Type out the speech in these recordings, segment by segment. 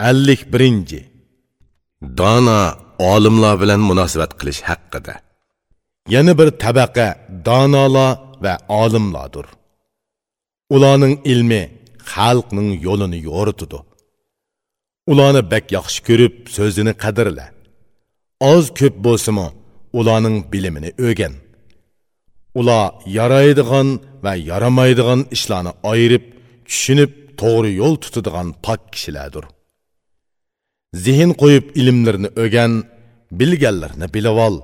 ellik birinchi dono olimlar bilan munosabat qilish haqida. Yana bir tabaqa donolar va olimlardir. Ularning ilmi xalqning yo'lini yo'ritidi ularni bak yaxshi ko'rib so'zini qadrla. Oz ko'p bo'lsimi ularning bilimini o'rgan. Ular yaraydigan va yaramaydigan ishlarni ayirib tushunib to'g'ri yo'l tutadigan pok kishilardir zihin qo'yib ilmlarni o'rgan bilganlarni bilib ol.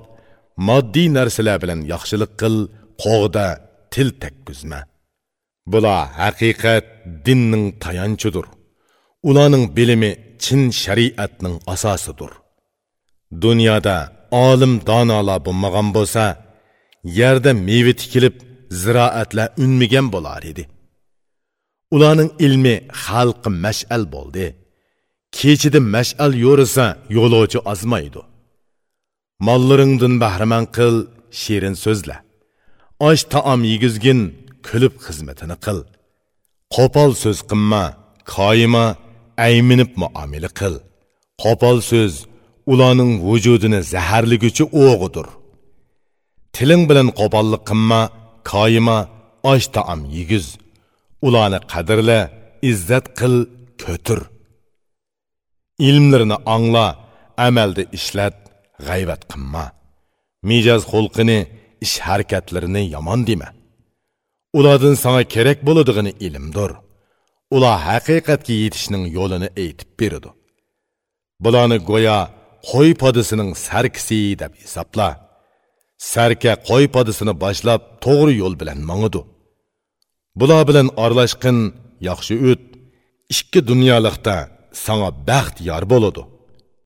Moddiy narsalar bilan yaxshilik qil qo'g'da til takkuzma. Bular haqiqat dinning tayanchidir. Ularning bilimi chin shariatning asosidir. Dunyoda olim donolar bo'lmagan bo'lsa yerda meva tikilib ziroatlar unmagan bo'lar edi. Ularning ilmi xalqi mash'al bo'ldi. Kechida mash'al yo'risa yo'lovchi ozmaydi. Mollaringdan bahramand qil shirin so'zla. Osh taom yegizgin kulib xizmatini qil. Qo'pol so'z qilma koyima ayminib muomila qil. Qo'pol so'z ularning vujudini zaharliguchi o'g'idir. Tiling bilan qo'pollik qilma koyima osh taom yegiz. Ularni qadrla izzat qil ko'tir. Ilmlarini angla amalda ishlat g'ayvat qilma. Mijoz xulqini ish harakatlarini yomon dema. Ulardan sanga kerak bo'ladigini ilmdir. Ular haqiqatga yetishning yo'lini aytib beradi. Bularni go'yo qo'y podisining sarkisi deb hisobla. Sarka qo'y podisini boshlab to'g'ri yo'l bilan mongidi bular bilan aralashqin yaxshi o't ikki dunyolikda саңа baxt yor bo'ladi